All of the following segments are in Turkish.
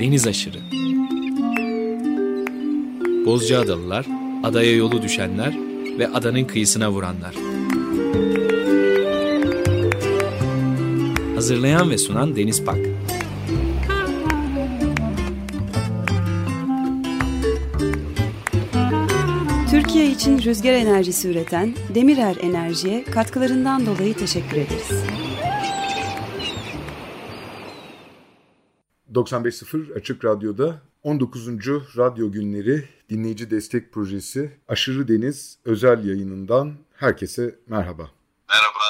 Deniz aşırı. Bozcaadalılar, adaya yolu düşenler ve adanın kıyısına vuranlar. Hazırlayan ve sunan Deniz Pak. Türkiye için rüzgar enerjisi üreten Demirer Enerji'ye katkılarından dolayı teşekkür ederiz. 95.0 Açık Radyo'da 19. Radyo Günleri Dinleyici Destek Projesi Aşırı Deniz özel yayınından herkese merhaba. Merhaba.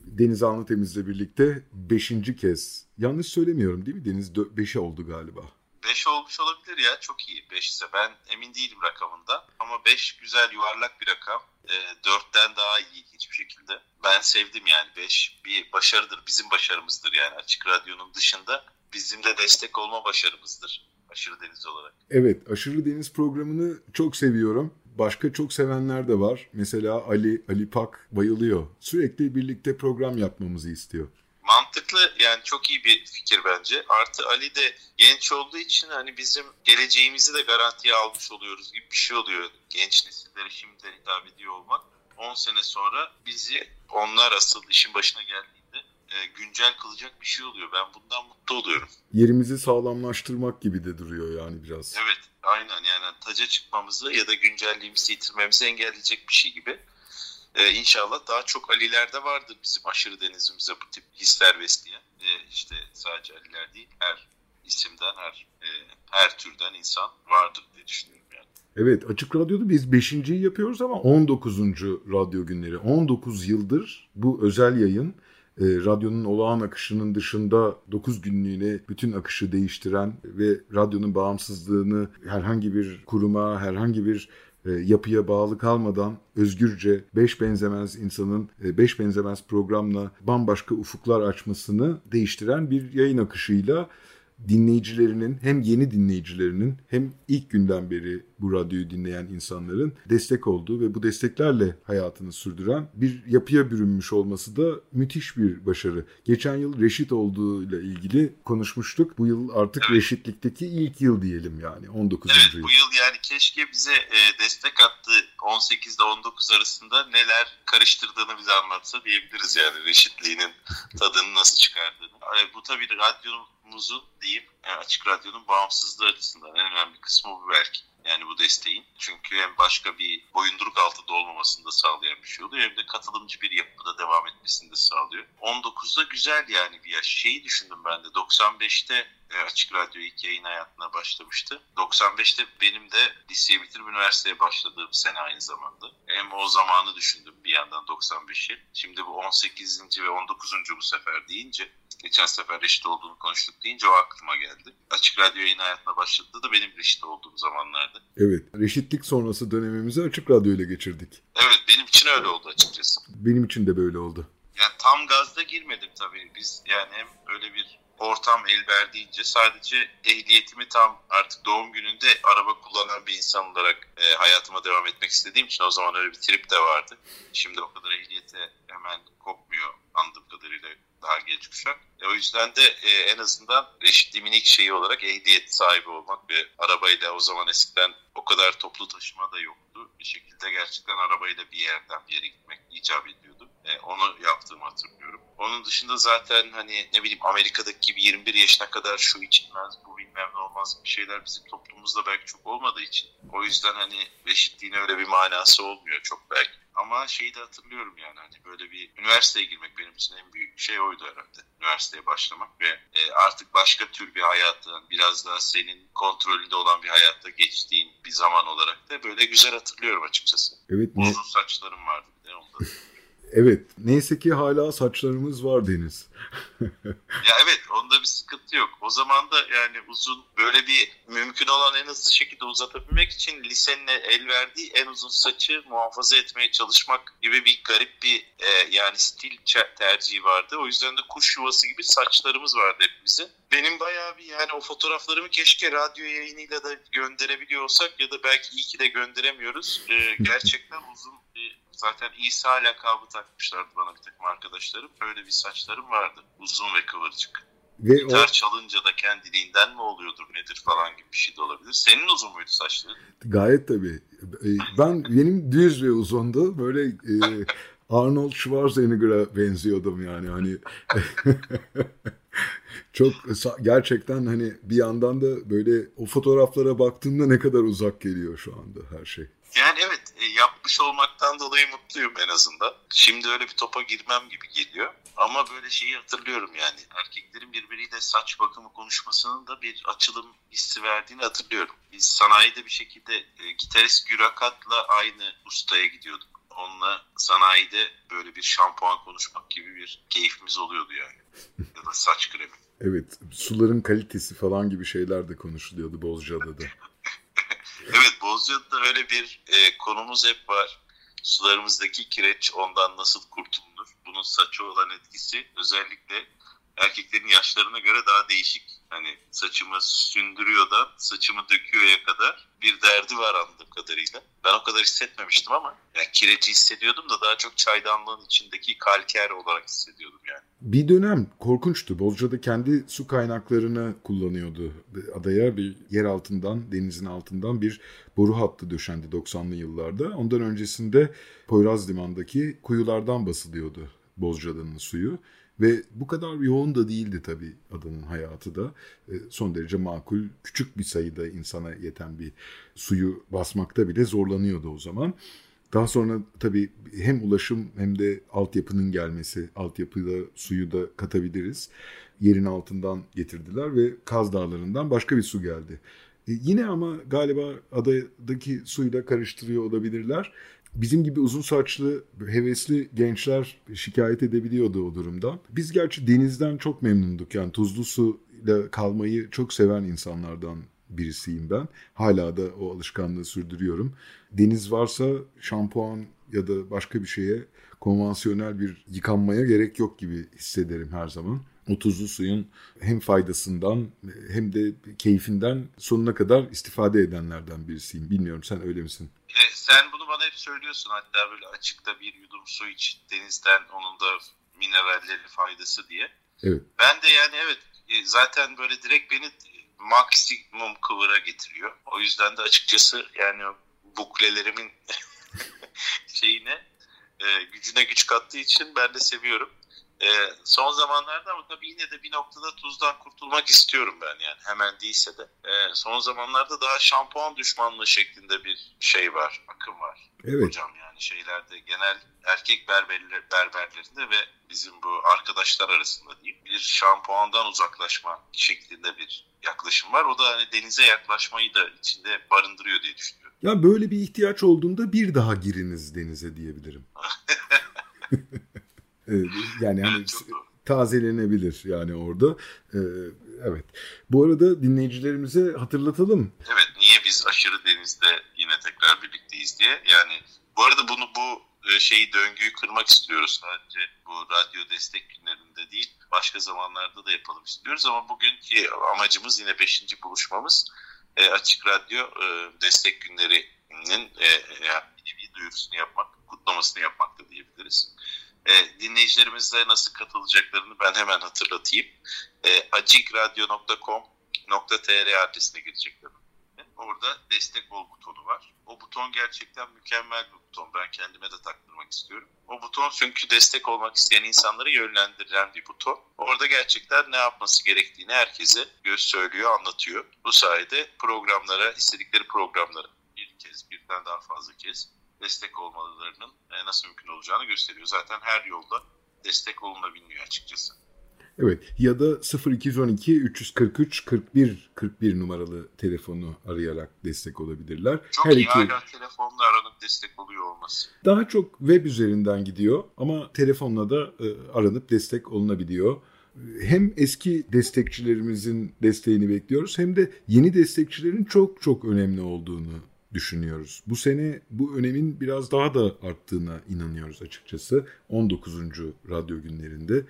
Deniz Anlıtemiz'le birlikte 5. kez, yanlış söylemiyorum değil mi Deniz? 5'e oldu galiba. 5 olmuş olabilir ya çok iyi 5 ise ben emin değilim rakamında ama 5 güzel yuvarlak bir rakam e, 4'ten daha iyi hiçbir şekilde ben sevdim yani 5 bir başarıdır bizim başarımızdır yani açık radyonun dışında bizim de destek olma başarımızdır aşırı deniz olarak. Evet aşırı deniz programını çok seviyorum. Başka çok sevenler de var. Mesela Ali, Ali Pak bayılıyor. Sürekli birlikte program yapmamızı istiyor mantıklı yani çok iyi bir fikir bence. Artı Ali de genç olduğu için hani bizim geleceğimizi de garantiye almış oluyoruz gibi bir şey oluyor. Genç nesillere şimdiden hitap ediyor olmak. 10 sene sonra bizi onlar asıl işin başına geldiğinde e, güncel kılacak bir şey oluyor. Ben bundan mutlu oluyorum. Yerimizi sağlamlaştırmak gibi de duruyor yani biraz. Evet aynen yani taca çıkmamızı ya da güncelliğimizi yitirmemizi engelleyecek bir şey gibi. Ee, inşallah daha çok Ali'lerde vardır bizim aşırı denizimize bu tip hisler besleyen. Ee, işte sadece Ali'ler değil her isimden her e, her türden insan vardır diye düşünüyorum yani. Evet Açık Radyo'da biz 5.yi yapıyoruz ama 19. radyo günleri. 19 yıldır bu özel yayın e, radyonun olağan akışının dışında 9 günlüğüne bütün akışı değiştiren ve radyonun bağımsızlığını herhangi bir kuruma, herhangi bir yapıya bağlı kalmadan özgürce beş benzemez insanın e, beş benzemez programla bambaşka ufuklar açmasını değiştiren bir yayın akışıyla dinleyicilerinin hem yeni dinleyicilerinin hem ilk günden beri bu radyoyu dinleyen insanların destek olduğu ve bu desteklerle hayatını sürdüren bir yapıya bürünmüş olması da müthiş bir başarı. Geçen yıl reşit olduğu ile ilgili konuşmuştuk. Bu yıl artık evet. reşitlikteki ilk yıl diyelim yani 19. Evet, yıl. bu yıl yani keşke bize e, destek attı 18 ile 19 arasında neler karıştırdığını bize anlatsa diyebiliriz yani reşitliğinin tadını nasıl çıkardığını. E, bu tabii radyomuzun diyeyim yani açık radyonun bağımsızlığı açısından en önemli kısmı bu belki. Yani bu desteğin. Çünkü hem başka bir boyunduruk altında olmamasını da sağlayan bir şey oluyor. Hem de katılımcı bir yapıda devam etmesini de sağlıyor. 19'da güzel yani bir yaş. Şeyi düşündüm ben de. 95'te e, Açık Radyo ilk yayın hayatına başlamıştı. 95'te benim de liseyi bitirip üniversiteye başladığım sene aynı zamanda. Hem o zamanı düşündüm bir yandan 95'i. Şimdi bu 18. ve 19. bu sefer deyince geçen sefer reşit olduğunu konuştuk deyince o aklıma geldi. Açık Radyo yayın hayatına başladığı da benim reşit olduğum zamanlardı. Evet. Reşitlik sonrası dönemimizi Açık Radyo ile geçirdik. Evet. Benim için öyle oldu açıkçası. Benim için de böyle oldu. Yani tam gazda girmedim tabii. Biz yani hem öyle bir ortam el verdiğince sadece ehliyetimi tam artık doğum gününde araba kullanan bir insan olarak e, hayatıma devam etmek istediğim için o zaman öyle bir trip de vardı. Şimdi o kadar ehliyete hemen kopmuyor andığım kadarıyla daha genç kuşak. E, o yüzden de e, en azından eşitliğimin ilk şeyi olarak ehliyet sahibi olmak ve arabayla o zaman eskiden o kadar toplu taşıma da yoktu. Bir şekilde gerçekten arabayla bir yerden bir yere gitmek icap ediyordu. E, onu yaptığımı hatırlıyorum. Onun dışında zaten hani ne bileyim Amerika'daki gibi 21 yaşına kadar şu içilmez, bu bilmem ne olmaz bir şeyler bizim toplumumuzda belki çok olmadığı için. O yüzden hani eşitliğin öyle bir manası olmuyor çok belki. Ama şeyi de hatırlıyorum yani hani böyle bir üniversiteye girmek benim için en büyük şey oydu herhalde. Üniversiteye başlamak ve e, artık başka tür bir hayattan biraz daha senin kontrolünde olan bir hayatta geçtiğin bir zaman olarak da böyle güzel hatırlıyorum açıkçası. Evet. Uzun saçlarım vardı bir de onda. Evet. Neyse ki hala saçlarımız var Deniz. ya evet onda bir sıkıntı yok. O zaman da yani uzun böyle bir mümkün olan en hızlı şekilde uzatabilmek için lisenin el verdiği en uzun saçı muhafaza etmeye çalışmak gibi bir garip bir e, yani stil tercihi vardı. O yüzden de kuş yuvası gibi saçlarımız vardı hepimizin. Benim bayağı bir yani o fotoğraflarımı keşke radyo yayınıyla da gönderebiliyor olsak ya da belki iyi ki de gönderemiyoruz. E, gerçekten uzun bir Zaten İsa lakabı takmışlardı bana bir takım arkadaşlarım. Öyle bir saçlarım vardı. Uzun ve kıvırcık. Ve Gitar o... çalınca da kendiliğinden mi oluyordur nedir falan gibi bir şey de olabilir. Senin uzun muydu saçların? Gayet tabii. E, ben benim düz ve uzundu. Böyle e, Arnold Schwarzenegger'a benziyordum yani hani çok gerçekten hani bir yandan da böyle o fotoğraflara baktığımda ne kadar uzak geliyor şu anda her şey. Yani evet e, yapmış olmaktan dolayı mutluyum en azından. Şimdi öyle bir topa girmem gibi geliyor. Ama böyle şeyi hatırlıyorum yani. Erkeklerin birbiriyle saç bakımı konuşmasının da bir açılım hissi verdiğini hatırlıyorum. Biz sanayide bir şekilde e, gitarist Gürakat'la aynı ustaya gidiyorduk. Onunla sanayide böyle bir şampuan konuşmak gibi bir keyfimiz oluyordu yani. ya da saç kremi. Evet, suların kalitesi falan gibi şeyler de konuşuluyordu Bozcaada'da. Evet, Bozcaada'da öyle bir e, konumuz hep var. Sularımızdaki kireç ondan nasıl kurtulunur? Bunun saçı olan etkisi özellikle erkeklerin yaşlarına göre daha değişik. Hani saçımı sündürüyor da saçımı döküyor'ya kadar bir derdi var anladığım kadarıyla. Ben o kadar hissetmemiştim ama yani kireci hissediyordum da daha çok çaydanlığın içindeki kalker olarak hissediyordum yani. Bir dönem korkunçtu. Bozca'da kendi su kaynaklarını kullanıyordu. Adaya bir yer altından, denizin altından bir boru hattı döşendi 90'lı yıllarda. Ondan öncesinde Poyraz Liman'daki kuyulardan basılıyordu Bozcaada'nın suyu. Ve bu kadar yoğun da değildi tabii adanın hayatı da. E, son derece makul, küçük bir sayıda insana yeten bir suyu basmakta bile zorlanıyordu o zaman. Daha sonra tabii hem ulaşım hem de altyapının gelmesi, altyapıda suyu da katabiliriz. Yerin altından getirdiler ve Kaz Dağları'ndan başka bir su geldi. E, yine ama galiba adadaki suyla karıştırıyor olabilirler bizim gibi uzun saçlı, hevesli gençler şikayet edebiliyordu o durumda. Biz gerçi denizden çok memnunduk. Yani tuzlu suyla kalmayı çok seven insanlardan birisiyim ben. Hala da o alışkanlığı sürdürüyorum. Deniz varsa şampuan ya da başka bir şeye konvansiyonel bir yıkanmaya gerek yok gibi hissederim her zaman. O tuzlu suyun hem faydasından hem de keyfinden sonuna kadar istifade edenlerden birisiyim. Bilmiyorum sen öyle misin? E, sen bunu bana hep söylüyorsun hatta böyle açıkta bir yudum su iç denizden onun da mineralleri faydası diye. Evet. Ben de yani evet e, zaten böyle direkt beni maksimum kıvıra getiriyor. O yüzden de açıkçası yani buklelerimin şeyine e, gücüne güç kattığı için ben de seviyorum. E, son zamanlarda ama tabii yine de bir noktada tuzdan kurtulmak istiyorum ben yani hemen değilse de. E, son zamanlarda daha şampuan düşmanlığı şeklinde bir şey var, akım var. Evet. Hocam yani şeylerde genel erkek berberler, berberlerinde ve bizim bu arkadaşlar arasında diyeyim bir şampuandan uzaklaşma şeklinde bir yaklaşım var. O da hani denize yaklaşmayı da içinde barındırıyor diye düşünüyorum. Ya böyle bir ihtiyaç olduğunda bir daha giriniz denize diyebilirim. yani hani tazelenebilir yani orada. Ee, evet. Bu arada dinleyicilerimize hatırlatalım. Evet niye biz aşırı denizde yine tekrar birlikteyiz diye. Yani bu arada bunu bu e, şeyi döngüyü kırmak istiyoruz sadece bu radyo destek günlerinde değil başka zamanlarda da yapalım istiyoruz ama bugünkü amacımız yine 5. buluşmamız e, Açık Radyo e, destek günlerinin yani bir duyurusunu yapmak, kutlamasını yapmak da diyebiliriz. E, dinleyicilerimize nasıl katılacaklarını ben hemen hatırlatayım. E, acikradyo.com.tr adresine girecekler. Orada destek ol butonu var. O buton gerçekten mükemmel bir buton. Ben kendime de taktırmak istiyorum. O buton çünkü destek olmak isteyen insanları yönlendiren bir buton. Orada gerçekten ne yapması gerektiğini herkese göz söylüyor, anlatıyor. Bu sayede programlara, istedikleri programlara bir kez, birden daha fazla kez destek olmalarının e, nasıl mümkün olacağını gösteriyor. Zaten her yolda destek olunabiliyor açıkçası. Evet ya da 0212 343 41 41 numaralı telefonu arayarak destek olabilirler. Çok Her iyi iki... hala telefonla aranıp destek oluyor olması. Daha çok web üzerinden gidiyor ama telefonla da e, aranıp destek olunabiliyor. Hem eski destekçilerimizin desteğini bekliyoruz hem de yeni destekçilerin çok çok önemli olduğunu düşünüyoruz. Bu sene bu önemin biraz daha da arttığına inanıyoruz açıkçası. 19. radyo günlerinde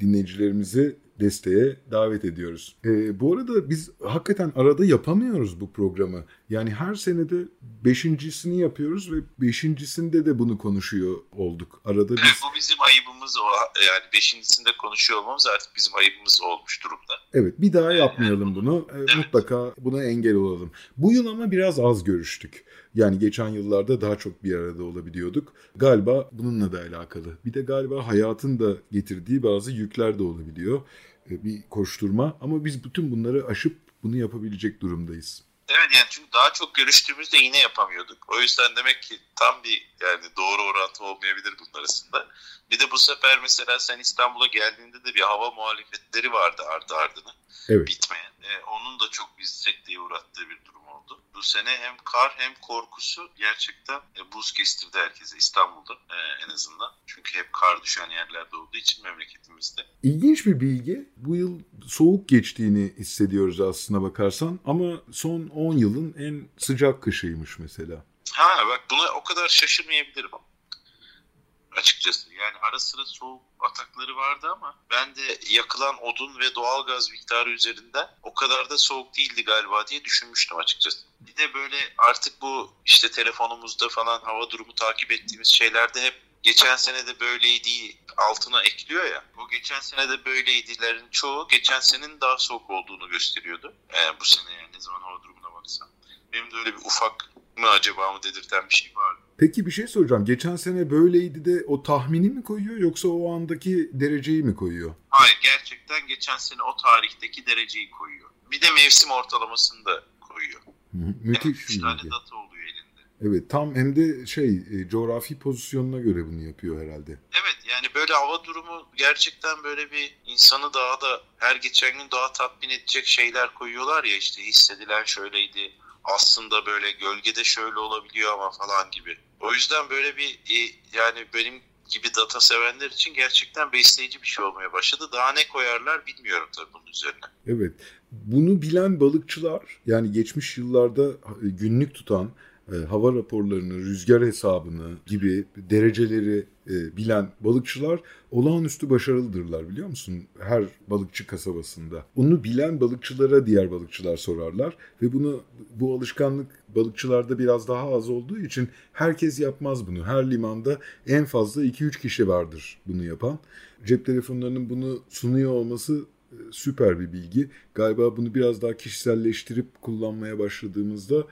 dinleyicilerimizi desteğe davet ediyoruz. E, bu arada biz hakikaten arada yapamıyoruz bu programı. Yani her senede beşincisini yapıyoruz ve beşincisinde de bunu konuşuyor olduk. Arada biz... bu bizim ayıbımız o. Yani beşincisinde konuşuyor olmamız artık bizim ayıbımız olmuş durumda. Evet bir daha yapmayalım bunu. Ee, Evet. Mutlaka buna engel olalım. Bu yıl ama biraz az görüştük. Yani geçen yıllarda daha çok bir arada olabiliyorduk. Galiba bununla da alakalı. Bir de galiba hayatın da getirdiği bazı yükler de olabiliyor. Ee, Bir koşturma ama biz bütün bunları aşıp bunu yapabilecek durumdayız. Evet yani çünkü daha çok görüştüğümüzde yine yapamıyorduk. O yüzden demek ki tam bir yani doğru orantı olmayabilir bunun arasında. Bir de bu sefer mesela sen İstanbul'a geldiğinde de bir hava muhalefetleri vardı ardı ardına Evet. bitmeyen. E, onun da çok bizi sekteye uğrattığı bir durum oldu. Bu sene hem kar hem korkusu gerçekten e, buz kestirdi herkese İstanbul'da e, en azından. Çünkü hep kar düşen yerlerde olduğu için memleketimizde. İlginç bir bilgi. Bu yıl soğuk geçtiğini hissediyoruz aslına bakarsan ama son 10 yılın en sıcak kışıymış mesela. Ha bak buna o kadar şaşırmayabilirim açıkçası. Yani ara sıra soğuk atakları vardı ama ben de yakılan odun ve doğalgaz miktarı üzerinden o kadar da soğuk değildi galiba diye düşünmüştüm açıkçası. Bir de böyle artık bu işte telefonumuzda falan hava durumu takip ettiğimiz şeylerde hep geçen sene de böyleydi altına ekliyor ya. O geçen sene de böyleydilerin çoğu geçen senenin daha soğuk olduğunu gösteriyordu. Ee, bu sene yani ne zaman hava durumuna baksam. Benim de öyle bir ufak mı acaba mı dedirten bir şey vardı. Peki bir şey soracağım. Geçen sene böyleydi de o tahmini mi koyuyor yoksa o andaki dereceyi mi koyuyor? Hayır gerçekten geçen sene o tarihteki dereceyi koyuyor. Bir de mevsim ortalamasını da koyuyor. Hı hı, Yani Müthiş üç bir tane data oluyor elinde. Evet tam hem de şey e, coğrafi pozisyonuna göre bunu yapıyor herhalde. Evet yani böyle hava durumu gerçekten böyle bir insanı daha da her geçen gün daha tatmin edecek şeyler koyuyorlar ya işte hissedilen şöyleydi aslında böyle gölgede şöyle olabiliyor ama falan gibi. O yüzden böyle bir e, yani benim gibi data sevenler için gerçekten besleyici bir şey olmaya başladı. Daha ne koyarlar bilmiyorum tabii bunun üzerine. Evet. Bunu bilen balıkçılar yani geçmiş yıllarda e, günlük tutan e, hava raporlarını, rüzgar hesabını gibi dereceleri e, bilen balıkçılar olağanüstü başarılıdırlar biliyor musun? Her balıkçı kasabasında. Onu bilen balıkçılara diğer balıkçılar sorarlar ve bunu bu alışkanlık balıkçılarda biraz daha az olduğu için herkes yapmaz bunu. Her limanda en fazla 2-3 kişi vardır bunu yapan. Cep telefonlarının bunu sunuyor olması e, süper bir bilgi. Galiba bunu biraz daha kişiselleştirip kullanmaya başladığımızda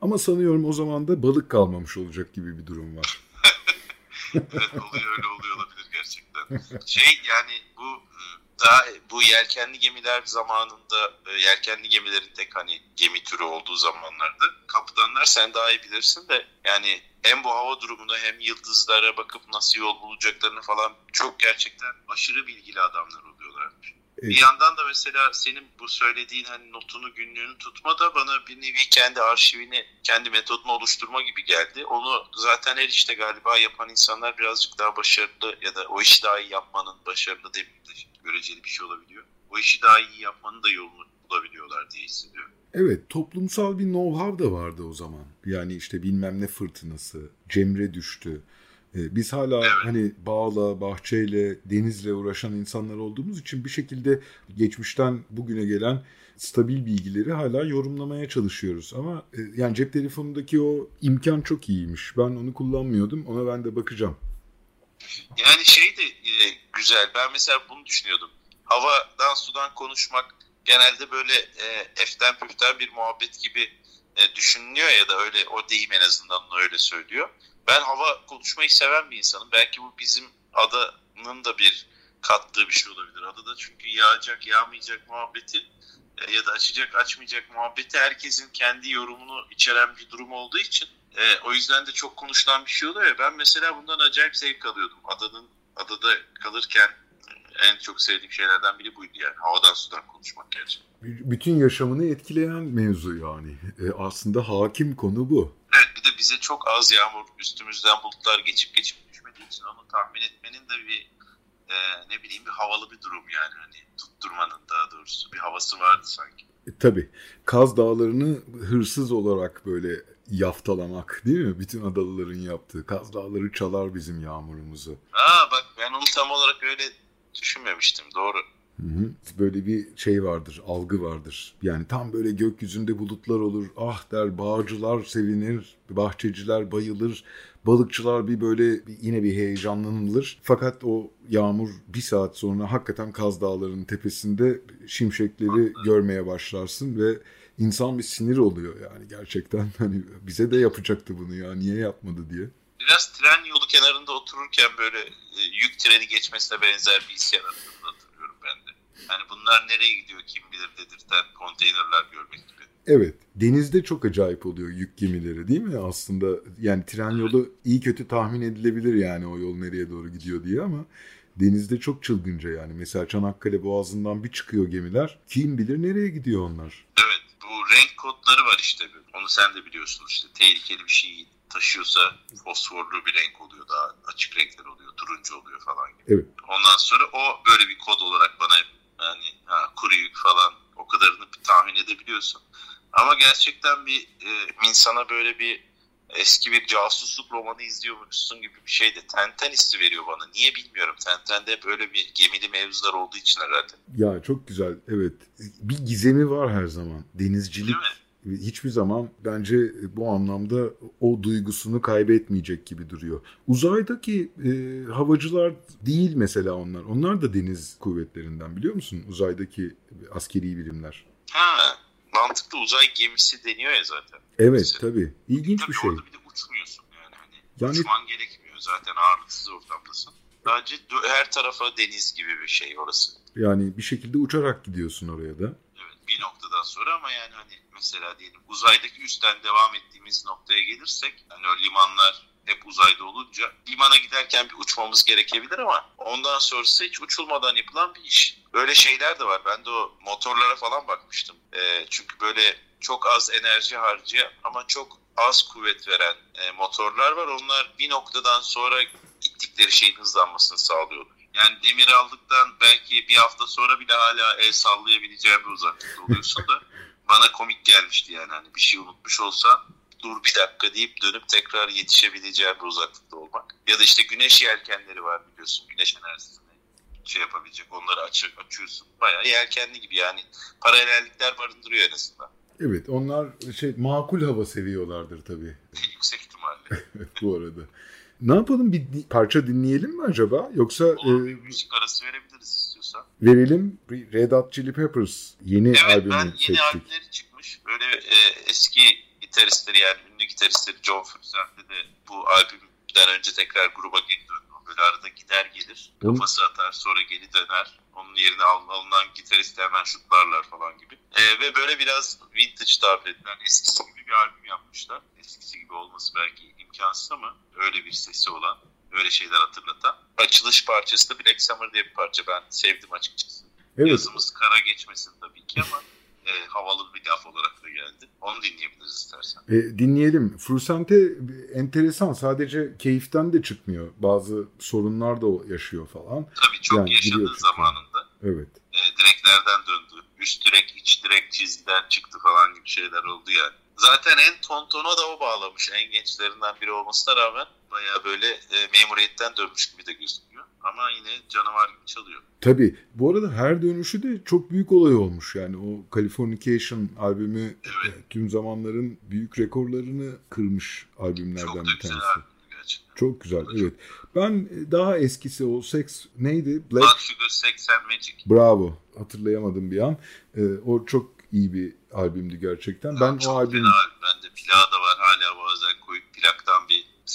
ama sanıyorum o zaman da balık kalmamış olacak gibi bir durum var. Evet oluyor öyle oluyor olabilir gerçekten. Şey yani bu e, daha bu yelkenli gemiler zamanında e, yelkenli gemilerin tek hani gemi türü olduğu zamanlarda kaptanlar sen daha iyi bilirsin de yani hem bu hava durumuna hem yıldızlara bakıp nasıl yol bulacaklarını falan çok gerçekten aşırı bilgili adamlar oluyorlarmış. Bir yandan da mesela senin bu söylediğin hani notunu günlüğünü tutma da bana bir nevi kendi arşivini, kendi metodunu oluşturma gibi geldi. Onu zaten her işte galiba yapan insanlar birazcık daha başarılı ya da o işi daha iyi yapmanın başarılı demeyeyim de göreceli bir şey olabiliyor. O işi daha iyi yapmanın da yolunu bulabiliyorlar diye hissediyorum. Evet toplumsal bir know-how da vardı o zaman. Yani işte bilmem ne fırtınası, Cemre düştü. Ee, Biz hala hani bağla, bahçeyle, denizle uğraşan insanlar olduğumuz için bir şekilde geçmişten bugüne gelen stabil bilgileri hala yorumlamaya çalışıyoruz. Ama e, yani cep telefonundaki o imkan çok iyiymiş. Ben onu kullanmıyordum. Ona ben de bakacağım. Yani şey de e, güzel. Ben mesela bunu düşünüyordum. Havadan sudan konuşmak genelde böyle e, eften püften bir muhabbet gibi düşünülüyor ya da öyle o deyim en azından onu öyle söylüyor. Ben hava konuşmayı seven bir insanım. Belki bu bizim adanın da bir kattığı bir şey olabilir. Adada çünkü yağacak yağmayacak muhabbeti e, ya da açacak açmayacak muhabbeti herkesin kendi yorumunu içeren bir durum olduğu için e, o yüzden de çok konuşulan bir şey oluyor ya. Ben mesela bundan acayip zevk alıyordum. Adanın adada kalırken en çok sevdiğim şeylerden biri buydu yani. Havadan sudan konuşmak gerçekten. B- Bütün yaşamını etkileyen mevzu yani. E, aslında hakim konu bu. Evet bir de bize çok az yağmur üstümüzden bulutlar geçip geçip düşmediği için onu tahmin etmenin de bir e, ne bileyim bir havalı bir durum yani. Hani tutturmanın daha doğrusu bir havası vardı sanki. E, tabii. Kaz Dağları'nı hırsız olarak böyle yaftalamak değil mi? Bütün adalıların yaptığı. Kaz Dağları çalar bizim yağmurumuzu. Aa bak ben onu tam olarak öyle düşünmemiştim doğru. Böyle bir şey vardır, algı vardır. Yani tam böyle gökyüzünde bulutlar olur. Ah der, bağcılar sevinir, bahçeciler bayılır. Balıkçılar bir böyle yine bir heyecanlanılır. Fakat o yağmur bir saat sonra hakikaten Kaz Dağları'nın tepesinde şimşekleri görmeye başlarsın ve insan bir sinir oluyor yani gerçekten. Hani bize de yapacaktı bunu ya niye yapmadı diye. Biraz tren yolu kenarında otururken böyle e, yük treni geçmesine benzer bir his yarattığını hatırlıyorum ben de. Yani bunlar nereye gidiyor kim bilir dedirten konteynerler görmek gibi. Evet. Denizde çok acayip oluyor yük gemileri değil mi aslında? Yani tren yolu iyi kötü tahmin edilebilir yani o yol nereye doğru gidiyor diye ama denizde çok çılgınca yani. Mesela Çanakkale Boğazı'ndan bir çıkıyor gemiler. Kim bilir nereye gidiyor onlar? Evet. Bu renk kodları var işte. Onu sen de biliyorsun işte. Tehlikeli bir şey taşıyorsa fosforlu bir renk oluyor. Daha açık renkler oluyor. Turuncu oluyor falan gibi. Evet. Ondan sonra o böyle bir kod olarak bana yani ha, kuru yük falan o kadarını bir tahmin edebiliyorsun. Ama gerçekten bir e, insana böyle bir eski bir casusluk romanı izliyormuşsun gibi bir şey de Tenten hissi veriyor bana. Niye bilmiyorum. Tenten'de böyle bir gemili mevzular olduğu için herhalde. Ya çok güzel. Evet. Bir gizemi var her zaman. Denizcilik? Hiçbir zaman bence bu anlamda o duygusunu kaybetmeyecek gibi duruyor. Uzaydaki e, havacılar değil mesela onlar. Onlar da deniz kuvvetlerinden biliyor musun? Uzaydaki askeri birimler. Ha, mantıklı uzay gemisi deniyor ya zaten. Evet Mesela. tabii. İlginç Tabii bir şey. orada bir de uçmuyorsun yani. Hani Yani- Uçman gerekmiyor zaten ağırlıksız ortamdasın. Sadece her tarafa deniz gibi bir şey orası. Yani bir şekilde uçarak gidiyorsun oraya da. Noktadan sonra ama yani hani mesela diyelim uzaydaki üstten devam ettiğimiz noktaya gelirsek hani o limanlar hep uzayda olunca limana giderken bir uçmamız gerekebilir ama ondan sonrası hiç uçulmadan yapılan bir iş. Böyle şeyler de var. Ben de o motorlara falan bakmıştım. Ee, çünkü böyle çok az enerji harcayan ama çok az kuvvet veren e, motorlar var. Onlar bir noktadan sonra gittikleri şeyin hızlanmasını sağlıyorlar. Yani demir aldıktan belki bir hafta sonra bile hala el sallayabileceğin bir uzaklıkta oluyorsun da bana komik gelmişti yani hani bir şey unutmuş olsa dur bir dakika deyip dönüp tekrar yetişebileceğin bir uzaklıkta olmak. Ya da işte güneş yelkenleri var biliyorsun güneş enerjisini şey yapabilecek onları açı, açıyorsun. Bayağı yelkenli gibi yani paralellikler barındırıyor en azından. Evet onlar şey makul hava seviyorlardır tabii Yüksek ihtimalle. bu arada. Ne yapalım bir parça dinleyelim mi acaba? Yoksa Olur e, bir müzik arası verebiliriz istiyorsan. verelim Red Hot Chili Peppers yeni Evet albümü ben yeni albümleri çıkmış. Böyle e, eski gitaristleri yani ünlü gitaristleri John Frusciante de bu albümden önce tekrar gruba geri döndü. Böyle arada gider gelir. Kafası atar sonra geri döner. Onun yerine al- alınan gitaristi hemen şutlarlar falan gibi. E, ve böyle biraz vintage tabir edilen eskisi gibi bir albüm yapmışlar. Eskisi gibi olması belki imkansız ama öyle bir sesi olan öyle şeyler hatırlatan. Açılış parçası da Black Summer diye bir parça. Ben sevdim açıkçası. Evet Yazımız kara geçmesin tabii ki ama e, havalı bir laf olarak da geldi. Onu dinleyebiliriz istersen. E, dinleyelim. Frusante enteresan. Sadece keyiften de çıkmıyor. Bazı sorunlar da yaşıyor falan. Tabii çok Yani yaşadığı zamanında Evet. e, direklerden döndü. Üst direk, iç direk çizgiden çıktı falan gibi şeyler oldu yani. Zaten en tontona da o bağlamış. En gençlerinden biri olmasına rağmen baya böyle e, memuriyetten dönmüş gibi de gözüküyor. Ama yine canavar gibi çalıyor. Tabii. Bu arada her dönüşü de çok büyük olay olmuş. Yani o Californication albümü Evet. e, tüm zamanların büyük rekorlarını kırmış albümlerden Çok bir güzel tanesi. gerçekten. Çok güzel. Çok Evet. Ben daha eskisi o Sex neydi? Blood Black Sugar Sex and Magic. Bravo. Hatırlayamadım bir an. E, o çok iyi bir albümdü gerçekten. Ben Çok o albüm fena albüm. Bende plağı da var. Hala bazen koyup plaktan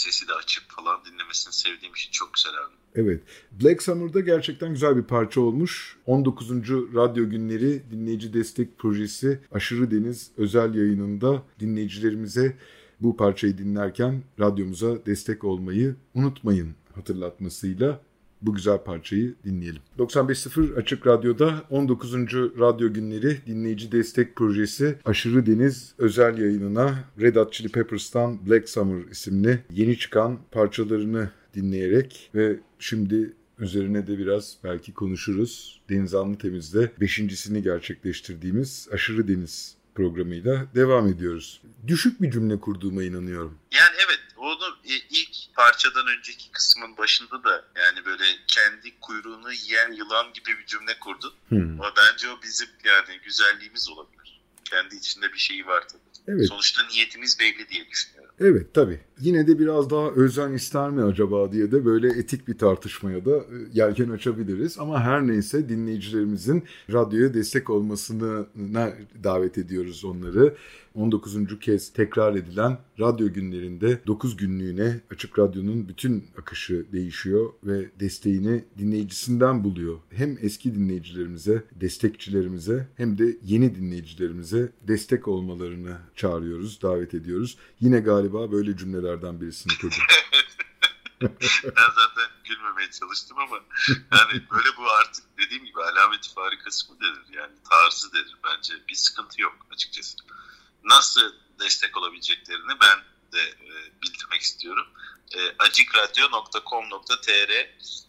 sesi de açıp falan dinlemesini sevdiğim için çok güzel albüm. Evet. Black Summer'da gerçekten güzel bir parça olmuş. 19. Radyo Günleri Dinleyici Destek Projesi Aşırı Deniz özel yayınında dinleyicilerimize bu parçayı dinlerken radyomuza destek olmayı unutmayın hatırlatmasıyla bu güzel parçayı dinleyelim. 95.0 Açık Radyo'da 19. Radyo Günleri Dinleyici Destek Projesi Aşırı Deniz özel yayınına Red Hot Chili Peppers'tan Black Summer isimli yeni çıkan parçalarını dinleyerek ve şimdi üzerine de biraz belki konuşuruz. Deniz Anlı Temiz'de beşincisini gerçekleştirdiğimiz Aşırı Deniz programıyla devam ediyoruz. Düşük bir cümle kurduğuma inanıyorum. Yani evet onu e, ilk parçadan önceki kısmın başında da yani böyle kendi kuyruğunu yiyen yılan gibi bir cümle kurdun. Hmm. Ama bence o bizim yani güzelliğimiz olabilir. Kendi içinde bir şeyi var tabii. Evet. Sonuçta niyetimiz belli diye düşünüyorum. Evet tabii. Yine de biraz daha özen ister mi acaba diye de böyle etik bir tartışmaya da e, yelken açabiliriz. Ama her neyse dinleyicilerimizin radyoya destek olmasını davet ediyoruz onları. 19. kez tekrar edilen radyo günlerinde 9 günlüğüne Açık Radyo'nun bütün akışı değişiyor ve desteğini dinleyicisinden buluyor. Hem eski dinleyicilerimize, destekçilerimize hem de yeni dinleyicilerimize destek olmalarını çağırıyoruz, davet ediyoruz. Yine galiba böyle cümlelerden birisini kurdum. ben zaten gülmemeye çalıştım ama yani böyle bu artık dediğim gibi alamet farikası mı denir yani tarzı denir bence bir sıkıntı yok açıkçası nasıl destek olabileceklerini ben de e, bildirmek istiyorum. E, acikradyo.com.tr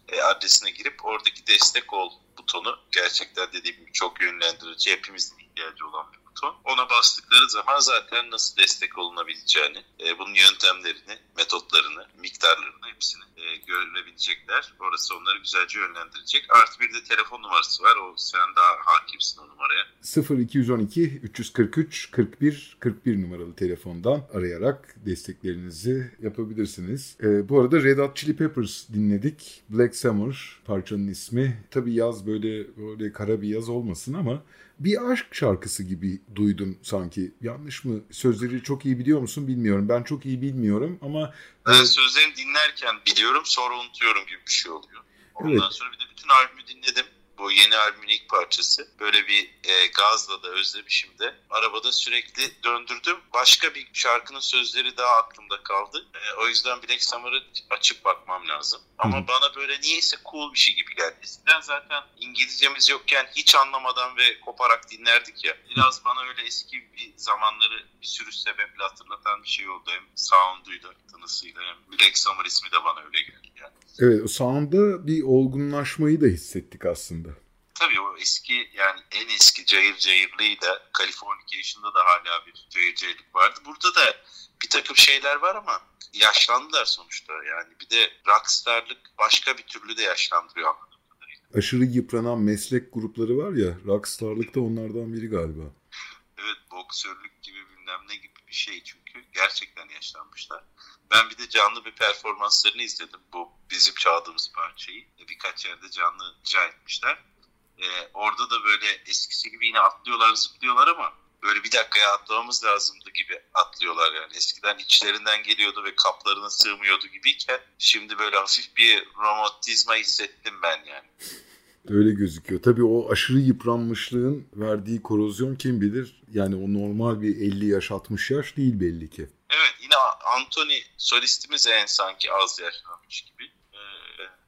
e, adresine girip oradaki destek ol butonu gerçekten dediğim gibi çok yönlendirici, hepimizin ihtiyacı olan bir buton. Ona bastıkları zaman zaten nasıl destek olunabileceğini, e, bunun yöntemlerini, metotlarını, miktarlarını hepsini e, görebilecekler. Orası onları güzelce yönlendirecek. Artı bir de telefon numarası var. O sen daha hakimsin o numaraya. 0212 343 41 41 numaralı telefondan arayarak desteklerinizi yapabilirsiniz. E, bu arada Red Hot Chili Peppers dinledik. Black Summer parçanın ismi. Tabii yaz böyle böyle kara bir yaz olmasın ama bir aşk şarkısı gibi duydum sanki. Yanlış mı? Sözleri çok iyi biliyor musun bilmiyorum. Ben çok iyi bilmiyorum ama... Ben sözlerini dinlerken biliyorum sonra unutuyorum gibi bir şey oluyor. Ondan evet. sonra bir de bütün albümü dinledim bu yeni albümün ilk parçası. Böyle bir e, gazla da özlemişim de. Arabada sürekli döndürdüm. Başka bir şarkının sözleri daha aklımda kaldı. E, o yüzden Black Summer'ı açıp bakmam lazım. Ama Hı. bana böyle niyeyse cool bir şey gibi geldi. Eskiden zaten İngilizcemiz yokken hiç anlamadan ve koparak dinlerdik ya. Biraz bana öyle eski bir zamanları bir sürü sebeple hatırlatan bir şey oldu. Hem sound'uyla, tınısıyla hem Black Summer ismi de bana öyle geldi. Evet sound'da bir olgunlaşmayı da hissettik aslında. Tabii o eski yani en eski cayır cayırlığıyla Californication'da da hala bir cayır cayırlık vardı. Burada da bir takım şeyler var ama yaşlandılar sonuçta yani. Bir de rockstarlık başka bir türlü de yaşlandırıyor Aşırı yıpranan meslek grupları var ya rockstarlık da onlardan biri galiba. Evet boksörlük gibi bilmem ne gibi bir şey çünkü gerçekten yaşlanmışlar. Ben bir de canlı bir performanslarını izledim. Bu bizim çaldığımız parçayı. Birkaç yerde canlı icra etmişler. Ee, orada da böyle eskisi gibi yine atlıyorlar zıplıyorlar ama böyle bir dakikaya atlamamız lazımdı gibi atlıyorlar yani. Eskiden içlerinden geliyordu ve kaplarına sığmıyordu gibiyken şimdi böyle hafif bir romantizma hissettim ben yani. Öyle gözüküyor. Tabii o aşırı yıpranmışlığın verdiği korozyon kim bilir? Yani o normal bir 50 yaş 60 yaş değil belli ki. Evet yine Anthony solistimiz en sanki az yaşlanmış gibi. Ee,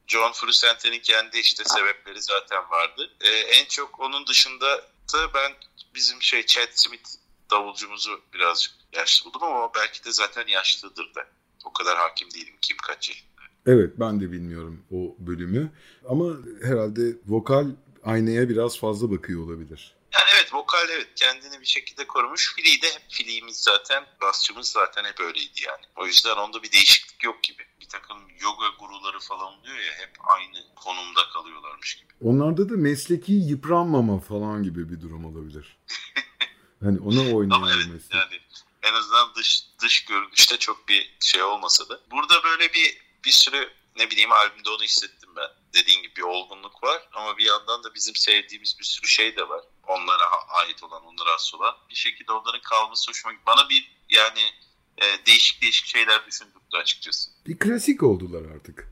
John Frusciante'nin kendi işte sebepleri zaten vardı. Ee, en çok onun dışında da ben bizim şey Chad Smith davulcumuzu birazcık yaşlı buldum ama belki de zaten yaşlıdır da. O kadar hakim değilim kim kaç yaşında. Evet ben de bilmiyorum o bölümü ama herhalde vokal aynaya biraz fazla bakıyor olabilir. Yani evet vokal evet kendini bir şekilde korumuş. Fili de hep filiğimiz zaten, basçımız zaten hep öyleydi yani. O yüzden onda bir değişiklik yok gibi. Bir takım yoga guruları falan oluyor ya hep aynı konumda kalıyorlarmış gibi. Onlarda da mesleki yıpranmama falan gibi bir durum olabilir. hani ona oynayan evet, meslek. yani en azından dış dış görünüşte çok bir şey olmasa da. Burada böyle bir bir sürü ne bileyim albümde onu hissettim ben. Dediğin gibi bir olgunluk var ama bir yandan da bizim sevdiğimiz bir sürü şey de var. Onlara ait olan, onlara has olan. Bir şekilde onların kalması hoşuma gitti. Bana bir yani e, değişik değişik şeyler düşündürdü açıkçası. Bir klasik oldular artık.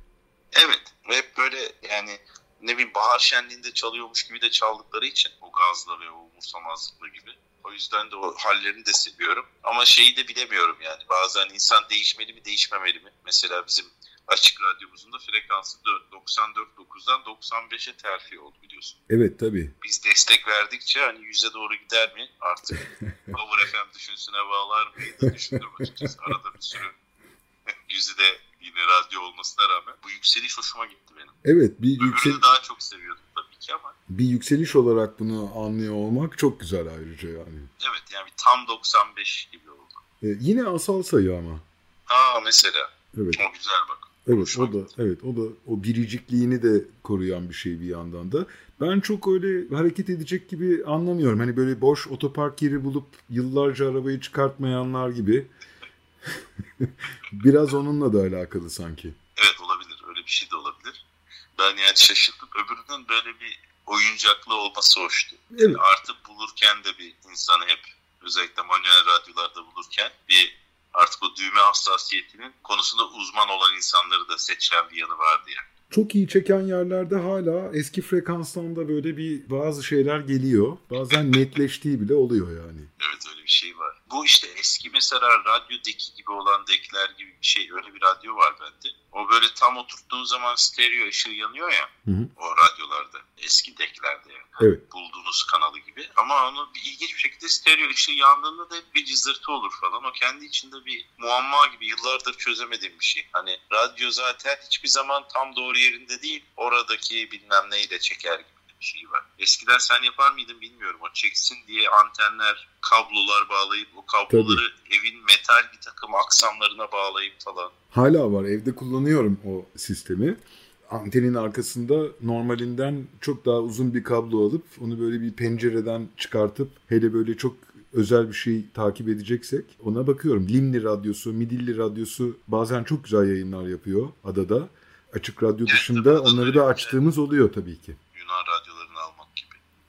Evet. Ve hep böyle yani ne bileyim bahar şenliğinde çalıyormuş gibi de çaldıkları için o gazla ve o umursamazlıkla gibi. O yüzden de o hallerini de seviyorum. Ama şeyi de bilemiyorum yani. Bazen insan değişmeli mi değişmemeli mi? Mesela bizim açık radyomuzun da frekansı 94.9'dan 95'e terfi oldu biliyorsun. Evet tabii. Biz destek verdikçe hani yüze doğru gider mi artık Power FM düşünsüne bağlar mıydı düşündüm açıkçası. Arada bir sürü yüzü de yine radyo olmasına rağmen bu yükseliş hoşuma gitti benim. Evet bir yükseliş. daha çok seviyordum tabii ki ama. Bir yükseliş olarak bunu anlıyor olmak çok güzel ayrıca yani. Evet yani tam 95 gibi oldu. Ee, yine asal sayı ama. Aa mesela. Evet. O güzel bak. Evet o da evet o da o biricikliğini de koruyan bir şey bir yandan da. Ben çok öyle hareket edecek gibi anlamıyorum. Hani böyle boş otopark yeri bulup yıllarca arabayı çıkartmayanlar gibi. Biraz onunla da alakalı sanki. Evet olabilir. Öyle bir şey de olabilir. Ben yani şaşırdım. Öbürünün böyle bir oyuncaklı olması hoştu. Evet. Artık bulurken de bir insanı hep özellikle manuel radyolarda bulurken bir artık o düğme hassasiyetinin konusunda uzman olan insanları da seçen bir yanı vardı yani. Çok iyi çeken yerlerde hala eski frekanstan da böyle bir bazı şeyler geliyor. Bazen netleştiği bile oluyor yani. Evet öyle bir şey var. Bu işte eski mesela radyo deki gibi olan dekler gibi bir şey öyle bir radyo var bende. O böyle tam oturttuğun zaman stereo ışığı yanıyor ya Hı hı. o radyolarda eski deklerde yani. Evet. Bulduğunuz kanalı gibi. Ama onu bir ilginç bir şekilde stereo ışığı yandığında da hep bir cızırtı olur falan. O kendi içinde bir muamma gibi yıllardır çözemediğim bir şey. Hani radyo zaten hiçbir zaman tam doğru yerinde değil. Oradaki bilmem neyi de çeker gibi bir şey var. Eskiden sen yapar mıydın bilmiyorum. O çeksin diye antenler, kablolar bağlayıp o kabloları evin metal bir takım aksamlarına bağlayıp falan. Hala var. Evde kullanıyorum o sistemi. Antenin arkasında normalinden çok daha uzun bir kablo alıp onu böyle bir pencereden çıkartıp hele böyle çok özel bir şey takip edeceksek ona bakıyorum. Limni radyosu, Midilli radyosu bazen çok güzel yayınlar yapıyor adada. Açık radyo Evet, dışında tabii, onları da açtığımız oluyor tabii ki.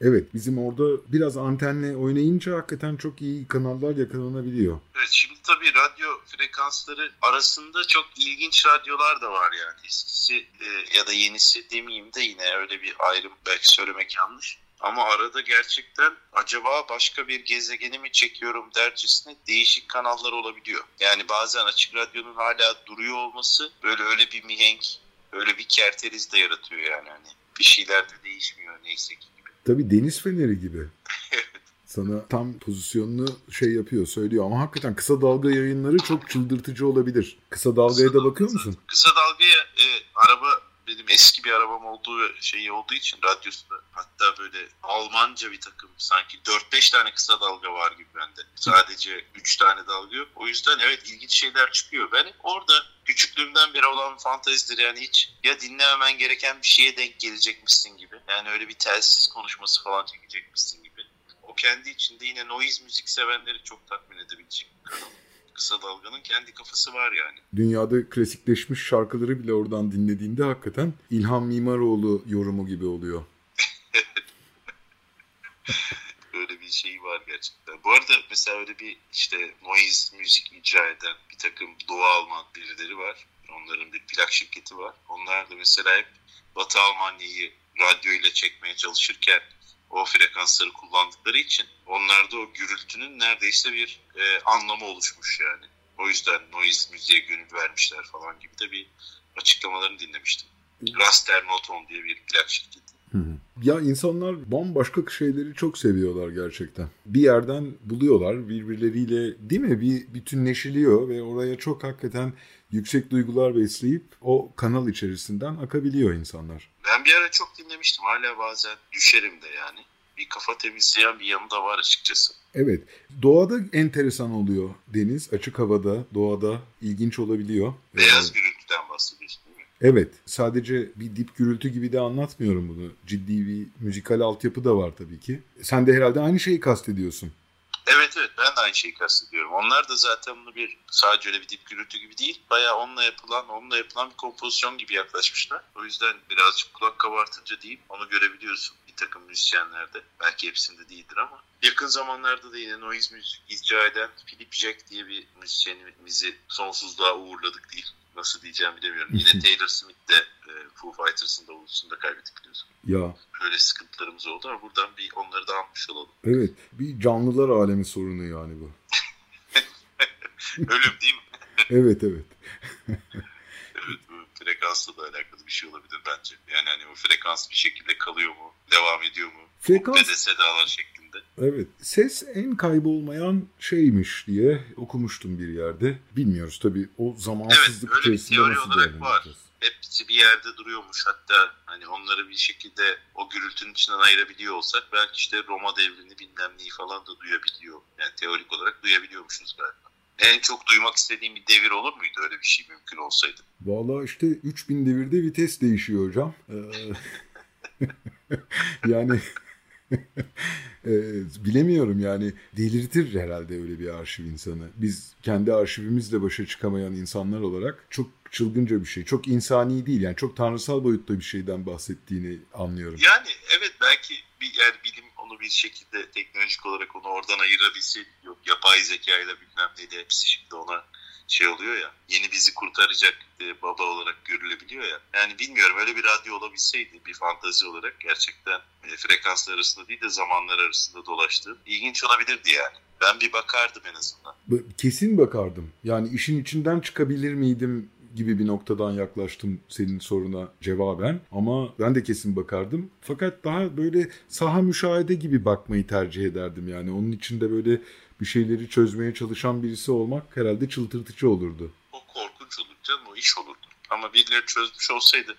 Evet bizim orada biraz antenle oynayınca hakikaten çok iyi kanallar yakalanabiliyor. Evet şimdi tabii radyo frekansları arasında çok ilginç radyolar da var yani. Eskisi e, ya da yenisi demeyeyim de yine öyle bir ayrım belki söylemek yanlış. Ama arada gerçekten acaba başka bir gezegeni mi çekiyorum dercesine değişik kanallar olabiliyor. Yani bazen açık radyonun hala duruyor olması böyle öyle bir mihenk, öyle bir kerteriz de yaratıyor yani. Hani bir şeyler de değişmiyor neyse ki. Tabii deniz feneri gibi. Sana tam pozisyonunu şey yapıyor, söylüyor. Ama hakikaten kısa dalga yayınları çok çıldırtıcı olabilir. Kısa dalgaya da bakıyor musun? Kısa dalgaya e, araba benim eski bir arabam olduğu şeyi olduğu için radyosunda hatta böyle Almanca bir takım sanki 4-5 tane kısa dalga var gibi bende. Sadece 3 tane dalga yok. O yüzden evet ilginç şeyler çıkıyor. Ben orada küçüklüğümden beri olan bir fantezidir yani hiç ya dinlememen gereken bir şeye denk gelecekmişsin gibi. Yani öyle bir telsiz konuşması falan çekecekmişsin gibi. O kendi içinde yine noise müzik sevenleri çok tatmin edebilecek bir kanal. Kısa dalganın kendi kafası var yani. Dünyada klasikleşmiş şarkıları bile oradan dinlediğinde hakikaten İlhan Mimaroğlu yorumu gibi oluyor. Bir şey var gerçekten. Bu arada mesela öyle bir işte noise müzik icra eden bir takım Doğu Alman birileri var. Onların bir plak şirketi var. Onlar da mesela hep Batı Almanya'yı radyo ile çekmeye çalışırken o frekansları kullandıkları için onlarda o gürültünün neredeyse bir e, anlamı oluşmuş yani. O yüzden noise müziğe gönül vermişler falan gibi de bir açıklamalarını dinlemiştim. Raster Noton diye bir plak şirketi. Hı hı. Ya insanlar bambaşka şeyleri çok seviyorlar gerçekten. Bir yerden buluyorlar birbirleriyle değil mi? Bir bütünleşiliyor ve oraya çok hakikaten yüksek duygular besleyip o kanal içerisinden akabiliyor insanlar. Ben bir ara çok dinlemiştim. Hala bazen düşerim de yani. Bir kafa temizleyen bir yanı da var açıkçası. Evet. Doğada enteresan oluyor Deniz. Açık havada, doğada ilginç olabiliyor. Beyaz Ee, gürültüden bahsediyorsun? Evet. Sadece bir dip gürültü gibi de anlatmıyorum bunu. Ciddi bir müzikal altyapı da var tabii ki. Sen de herhalde aynı şeyi kastediyorsun. Evet evet ben de aynı şeyi kastediyorum. Onlar da zaten bunu bir sadece öyle bir dip gürültü gibi değil. Bayağı onunla yapılan, onunla yapılan bir kompozisyon gibi yaklaşmışlar. O yüzden birazcık kulak kabartınca deyip onu görebiliyorsun bir takım müzisyenlerde. Belki hepsinde değildir ama. Yakın zamanlarda da yine noise müzik icra eden Philip Jack diye bir müzisyenimizi sonsuzluğa uğurladık değil. Nasıl diyeceğim bilemiyorum. Yine Taylor Smith de e, Foo Fighters'ın davulcusunu kaybettik biliyorsun. Ya Böyle sıkıntılarımız oldu ama buradan bir onları da almış olalım. evet bir canlılar alemi sorunu yani bu. Ölüm değil mi? Evet evet. Evet, bu frekansla da alakalı bir şey olabilir bence. Yani hani o frekans bir şekilde kalıyor mu, devam ediyor mu? Frekans PDS-D'lar şeklinde. Evet ses en kaybolmayan şeymiş diye okumuştum bir yerde. Bilmiyoruz tabii o zamansızlık Evet, içerisinde nasıl olarak değerlendireceğiz. Hepsi bir yerde duruyormuş. Hatta hani onları bir şekilde o gürültünün içinden ayırabiliyor olsak belki işte Roma devrini bilmem neyi falan da duyabiliyor. Yani teorik olarak duyabiliyormuşuz galiba. en çok duymak istediğim bir devir olur muydu öyle bir şey mümkün olsaydı? Valla işte 3000 devirde vites değişiyor hocam. Ee, yani bilemiyorum yani delirtir herhalde öyle bir arşiv insanı. Biz kendi arşivimizle başa çıkamayan insanlar olarak çok çılgınca bir şey. Çok insani değil yani çok tanrısal boyutta bir şeyden bahsettiğini anlıyorum. Yani evet belki bir yani bilim onu bir şekilde teknolojik olarak onu oradan ayırabilse yok yapay zeka ile bilmem neydi hepsi şimdi ona şey oluyor ya yeni bizi kurtaracak e, baba olarak görülebiliyor ya. Yani bilmiyorum öyle bir radyo olabilseydi bir fantazi olarak gerçekten e, frekanslar arasında değil de zamanlar arasında dolaştığı ilginç olabilirdi yani. Ben bir bakardım en azından. Kesin bakardım. Yani işin içinden çıkabilir miydim gibi bir noktadan yaklaştım senin soruna cevaben. Ama ben de kesin bakardım. Fakat daha böyle saha müşahede gibi bakmayı tercih ederdim yani. Onun içinde böyle bir şeyleri çözmeye çalışan birisi olmak herhalde çıldırtıcı olurdu. O korkunç olur canım o iş olurdu. Ama birileri çözmüş olsaydı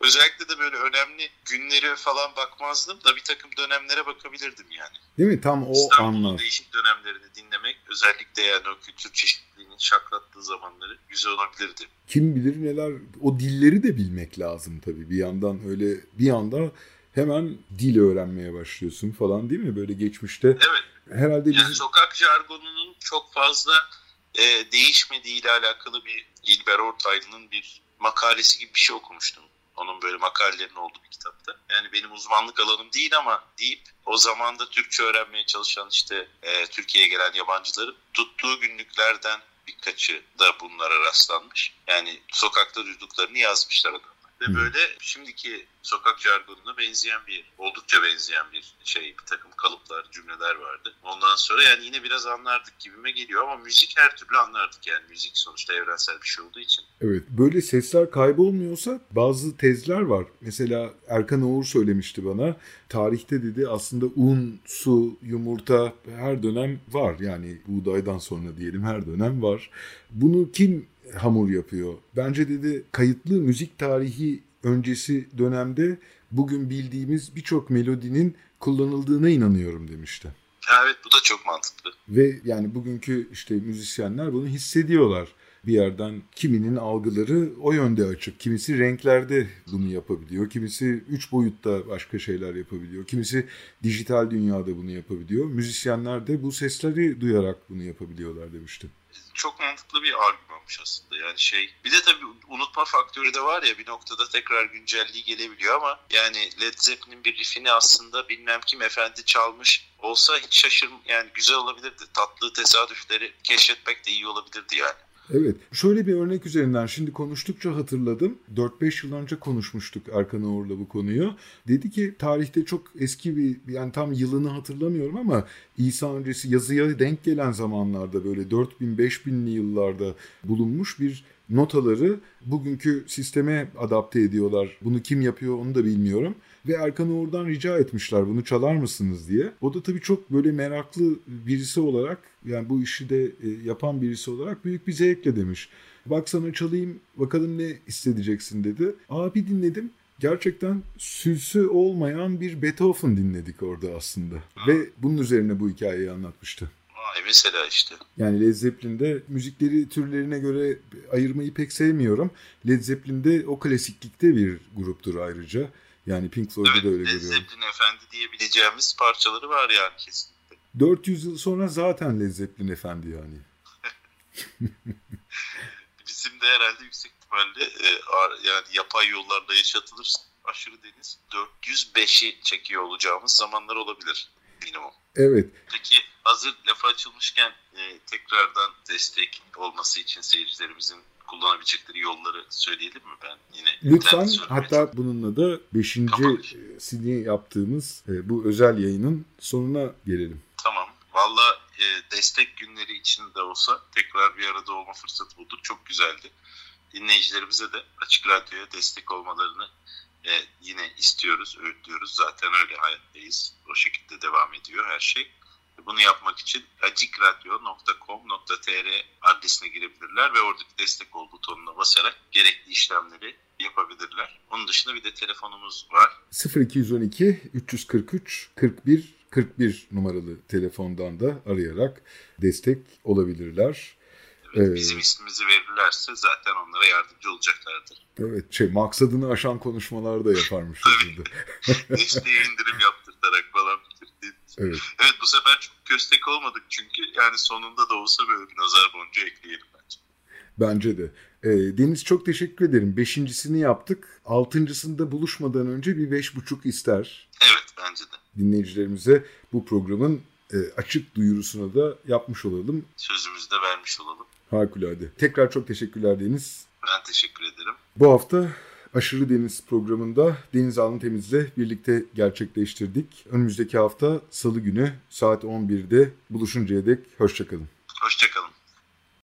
Özellikle de böyle önemli günleri falan bakmazdım da bir takım dönemlere bakabilirdim yani. Değil mi? Tam o İstanbul'un anlar. değişik dönemlerini dinlemek özellikle yani o kültür çeşitliliğinin şaklattığı zamanları güzel olabilirdi. Kim bilir neler o dilleri de bilmek lazım tabii bir yandan öyle bir anda hemen dil öğrenmeye başlıyorsun falan değil mi? Böyle geçmişte Evet. herhalde Yani bizim... sokak jargonunun çok fazla e, değişmediği ile alakalı bir İlber Ortaylı'nın bir makalesi gibi bir şey okumuştum. Onun böyle makalelerinin olduğu bir kitapta. Yani benim uzmanlık alanım değil ama deyip o zaman da Türkçe öğrenmeye çalışan işte e, Türkiye'ye gelen yabancıların tuttuğu günlüklerden birkaçı da bunlara rastlanmış. Yani sokakta duyduklarını yazmışlar adamlar. Ve Hı. böyle şimdiki sokak jargonuna benzeyen bir, oldukça benzeyen bir şey, bir takım kalıplar, cümleler vardı. Ondan sonra yani yine biraz anlardık gibime geliyor ama müzik her türlü anlardık yani. Müzik sonuçta evrensel bir şey olduğu için. Evet böyle sesler kaybolmuyorsa bazı tezler var. Mesela Erkan Oğur söylemişti bana. Tarihte dedi aslında un, su, yumurta her dönem var. Yani buğdaydan sonra diyelim her dönem var. Bunu kim hamur yapıyor? Bence dedi kayıtlı müzik tarihi öncesi dönemde bugün bildiğimiz birçok melodinin kullanıldığına inanıyorum demişti. Evet bu da çok mantıklı. Ve yani bugünkü işte müzisyenler bunu hissediyorlar. Bir yerden kiminin algıları o yönde açık. Kimisi renklerde bunu yapabiliyor. Kimisi üç boyutta başka şeyler yapabiliyor. Kimisi dijital dünyada bunu yapabiliyor. Müzisyenler de bu sesleri duyarak bunu yapabiliyorlar demiştim. Çok mantıklı bir argümanmış aslında. Yani şey bir de tabii unutma faktörü de var ya bir noktada tekrar güncelliği gelebiliyor ama yani Led Zeppelin'in bir riffini aslında bilmem kim efendi çalmış olsa hiç şaşırm yani güzel olabilirdi. Tatlı tesadüfleri keşfetmek de iyi olabilirdi yani. Evet. Şöyle bir örnek üzerinden şimdi konuştukça hatırladım. 4-5 yıl önce konuşmuştuk Erkan Oğur'la bu konuyu. Dedi ki tarihte çok eski bir yani tam yılını hatırlamıyorum ama İsa öncesi yazıya denk gelen zamanlarda böyle 4000-5000'li yıllarda bulunmuş bir notaları bugünkü sisteme adapte ediyorlar. Bunu kim yapıyor onu da bilmiyorum. Ve Erkan Oğur'dan rica etmişler bunu çalar mısınız diye. O da tabii çok böyle meraklı birisi olarak yani bu işi de e, yapan birisi olarak büyük bir zevkle demiş. Bak sana çalayım bakalım ne hissedeceksin dedi. Abi dinledim. Gerçekten süsü olmayan bir Beethoven dinledik orada aslında. Ve bunun üzerine bu hikayeyi anlatmıştı. Vay mesela işte. Yani Led Zeppelin'de müzikleri türlerine göre ayırmayı pek sevmiyorum. Led Zeppelin'de o klasiklikte bir gruptur ayrıca. Yani Pink Floyd'u Evet, da öyle Led görüyorum. Zeppelin efendi diyebileceğimiz parçaları var yani kesinlikle. 400 yıl sonra zaten Led Zeppelin efendi yani. Bizim de herhalde yüksek ihtimalle e, yani yapay yollarla yaşatılırsa aşırı deniz 405'i çekiyor olacağımız zamanlar olabilir minimum. Evet. Peki hazır lafı açılmışken e, tekrardan destek olması için seyircilerimizin kullanabilecekleri yolları söyleyelim mi ben yine? Lütfen hatta bununla da 5. Kapanış. sini yaptığımız e, bu özel yayının sonuna gelelim. Tamam. Valla e, destek günleri için de olsa tekrar bir arada olma fırsatı bulduk. Çok güzeldi. Dinleyicilerimize de Açık Radyo'ya destek olmalarını e, yine istiyoruz, öğütlüyoruz. Zaten öyle hayattayız. O şekilde devam ediyor her şey. Bunu yapmak için acikradyo.com.tr adresine girebilirler ve oradaki destek ol butonuna basarak gerekli işlemleri yapabilirler. Onun dışında bir de telefonumuz var. 0212 343 41 41 numaralı telefondan da arayarak destek olabilirler. Evet, Evet. Bizim ismimizi verirlerse zaten onlara yardımcı olacaklardır. Evet şey maksadını aşan konuşmalar da yaparmışız burada. Desteğe indirim bitirdi. Evet. Evet bu sefer çok köstek olmadık çünkü yani sonunda da olsa böyle bir nazar boncuğu ekleyelim bence. Bence de. Ee, Deniz çok teşekkür ederim. Beşincisini yaptık. Altıncısında buluşmadan önce bir beş buçuk ister. Evet bence de. Dinleyicilerimize bu programın e, açık duyurusunu da yapmış olalım. Sözümüzü de vermiş olalım. Harikulade. Tekrar çok teşekkürler Deniz. Ben teşekkür ederim. Bu hafta Aşırı Deniz programında Deniz Alın Temiz'le birlikte gerçekleştirdik. Önümüzdeki hafta Salı günü saat 11'de buluşuncaya dek hoşçakalın. Hoşçakalın.